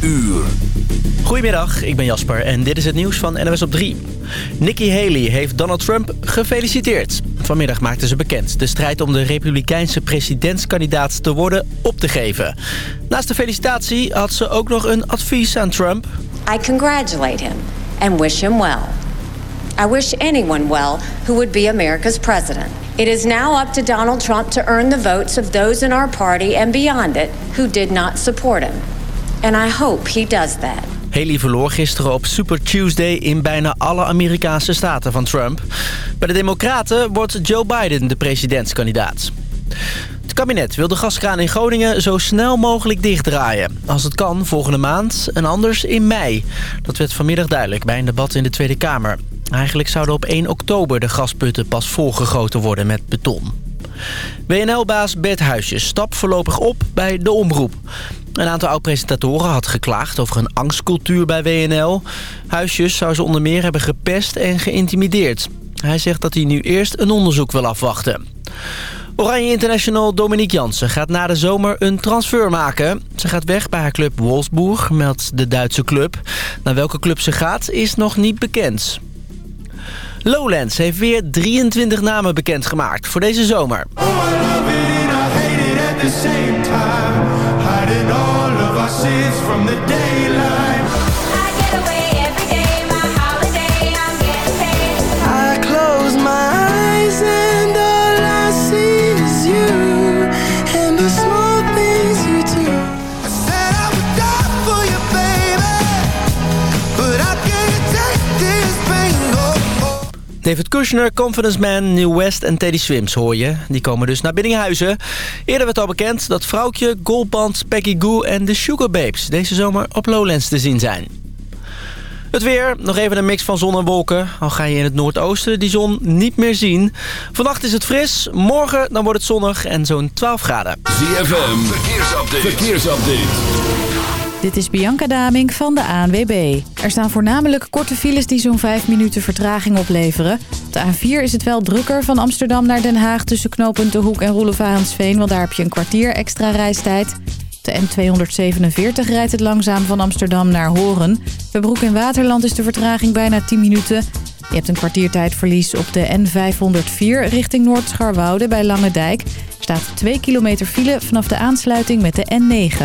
uur. Goedemiddag, ik ben Jasper en dit is het nieuws van NWS op 3. Nikki Haley heeft Donald Trump gefeliciteerd. Vanmiddag maakte ze bekend de strijd om de republikeinse presidentskandidaat te worden op te geven. Naast de felicitatie had ze ook nog een advies aan Trump. I congratulate him and wish him well. I wish anyone well who would be America's president. It is now up to Donald Trump to earn the votes of those in our party and beyond it who did not support him. And I hope he does that. Haley verloor gisteren op Super Tuesday in bijna alle Amerikaanse staten van Trump. Bij de Democraten wordt Joe Biden de presidentskandidaat. Het kabinet wil de gaskraan in Groningen zo snel mogelijk dichtdraaien. Als het kan volgende maand en anders in mei. Dat werd vanmiddag duidelijk bij een debat in de Tweede Kamer. Eigenlijk zouden op 1 oktober de gasputten pas volgegoten worden met beton. WNL-baas Bert Huisjes stapt voorlopig op bij de omroep. Een aantal oud-presentatoren had geklaagd over een angstcultuur bij WNL. Huisjes zou ze onder meer hebben gepest en geïntimideerd. Hij zegt dat hij nu eerst een onderzoek wil afwachten. Oranje International Dominique Jansen gaat na de zomer een transfer maken. Ze gaat weg bij haar club Wolfsburg, meldt de Duitse club. Naar welke club ze gaat is nog niet bekend. Lowlands heeft weer 23 namen bekendgemaakt voor deze zomer. voices from the dead. David Kushner, Confidence Man, New West en Teddy Swims hoor je. Die komen dus naar Biddinghuizen. Eerder werd al bekend dat Vrouwtje, Goldband, Peggy Goo en de Sugar Babes... deze zomer op Lowlands te zien zijn. Het weer, nog even een mix van zon en wolken. Al ga je in het noordoosten die zon niet meer zien. Vannacht is het fris, morgen dan wordt het zonnig en zo'n 12 graden. ZFM, verkeersupdate. verkeersupdate. Dit is Bianca Daming van de ANWB. Er staan voornamelijk korte files die zo'n 5 minuten vertraging opleveren. Op de A4 is het wel drukker van Amsterdam naar Den Haag... tussen knooppunt De Hoek en Roelevarensveen... want daar heb je een kwartier extra reistijd. De N247 rijdt het langzaam van Amsterdam naar Horen. Bij Broek in Waterland is de vertraging bijna 10 minuten. Je hebt een kwartiertijdverlies op de N504 richting Noord-Scharwoude bij Lange Dijk. Staat 2 kilometer file vanaf de aansluiting met de N9.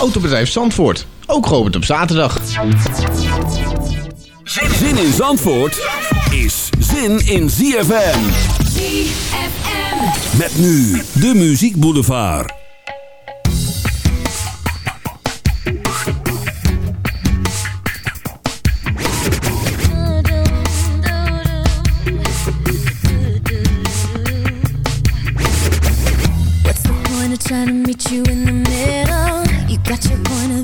Autobedrijf Zandvoort. Ook geopend op zaterdag. Zin in Zandvoort is zin in ZFM. ZFM. Met nu de Muziek Boulevard. What's the point of trying to meet you in the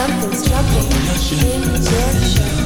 "Something's jumping in your shirt."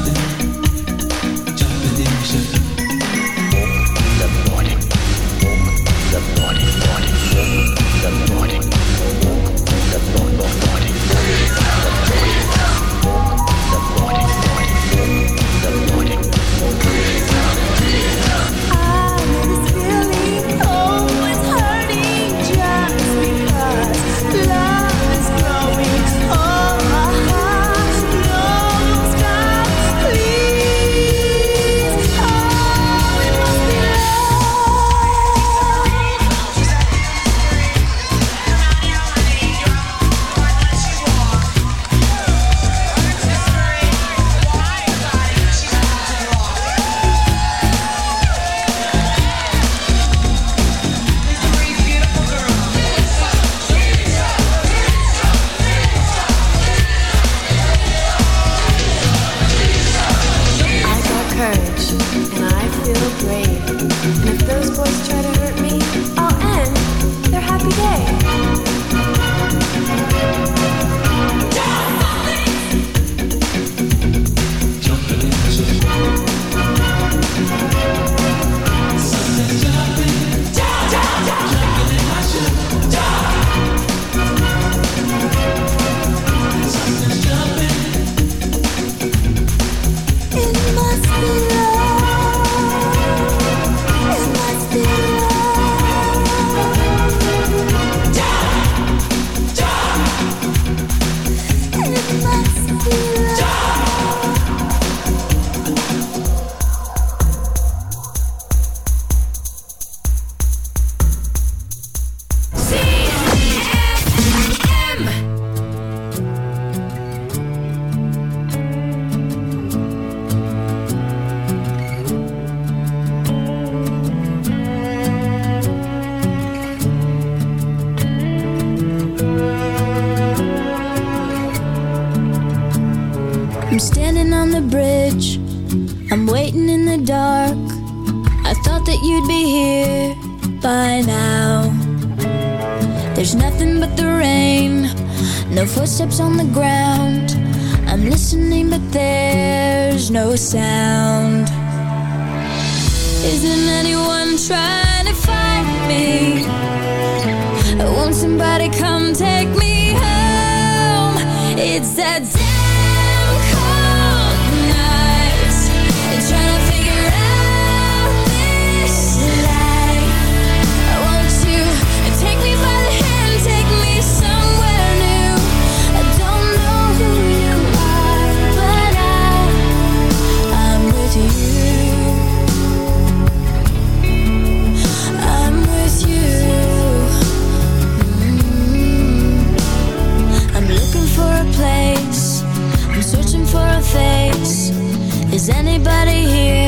Is anybody here?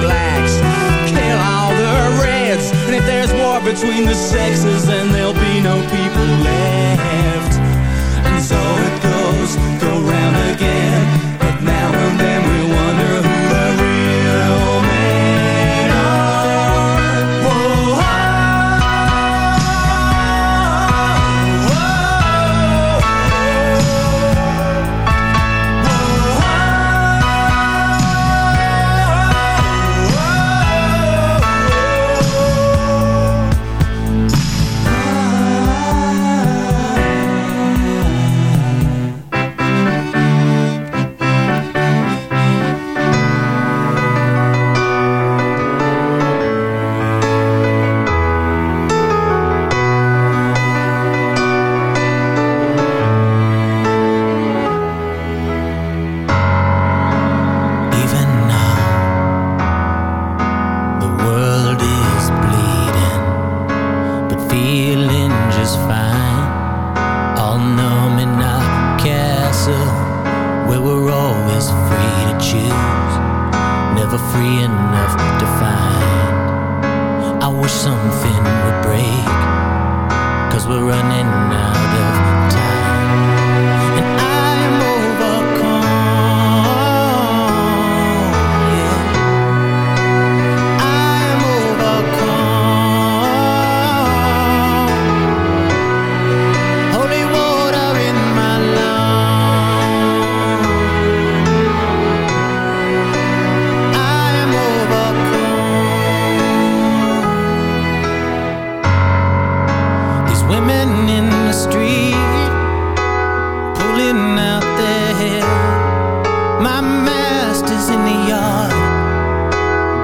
blacks, kill all the reds. And if there's war between the sexes, then there'll be no people left.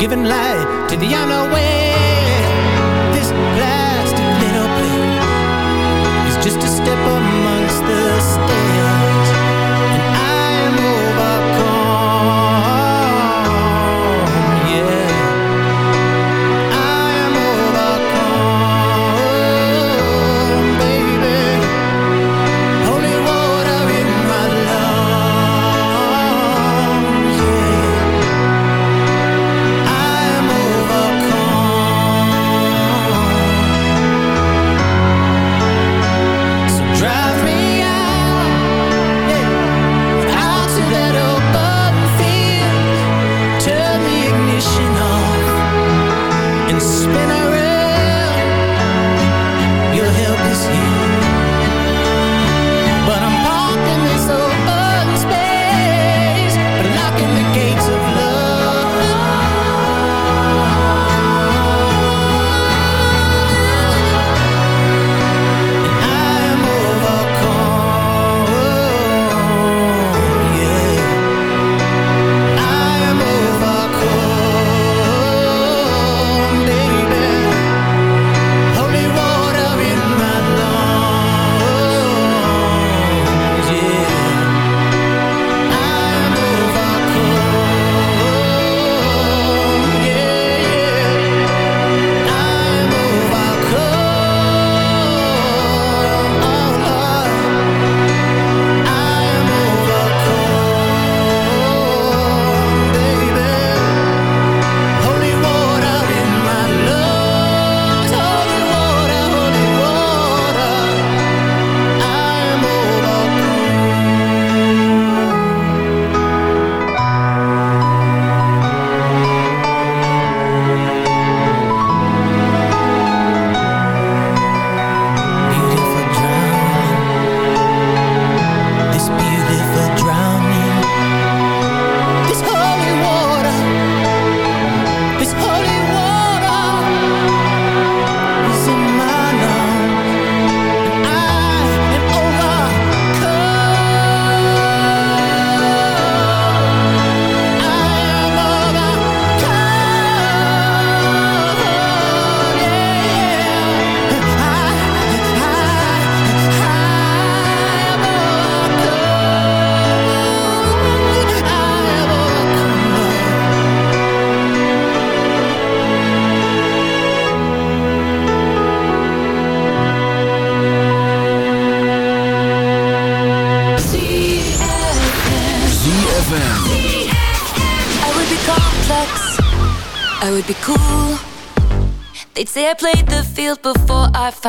even lie. To the unawares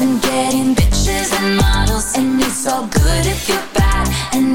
and getting bitches and models? And it's all good if you're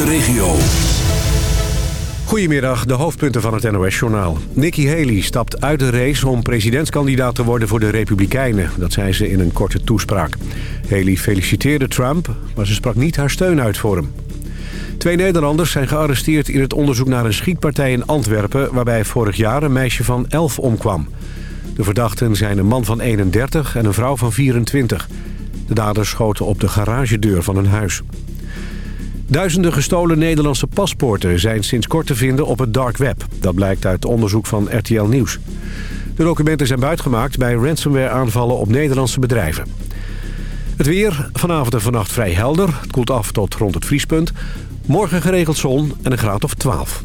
De regio. Goedemiddag, de hoofdpunten van het NOS-journaal. Nikki Haley stapt uit de race om presidentskandidaat te worden voor de Republikeinen. Dat zei ze in een korte toespraak. Haley feliciteerde Trump, maar ze sprak niet haar steun uit voor hem. Twee Nederlanders zijn gearresteerd in het onderzoek naar een schietpartij in Antwerpen... waarbij vorig jaar een meisje van 11 omkwam. De verdachten zijn een man van 31 en een vrouw van 24. De daders schoten op de garagedeur van een huis. Duizenden gestolen Nederlandse paspoorten zijn sinds kort te vinden op het dark web. Dat blijkt uit onderzoek van RTL Nieuws. De documenten zijn buitgemaakt bij ransomware-aanvallen op Nederlandse bedrijven. Het weer, vanavond en vannacht vrij helder. Het koelt af tot rond het vriespunt. Morgen geregeld zon en een graad of 12.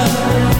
love.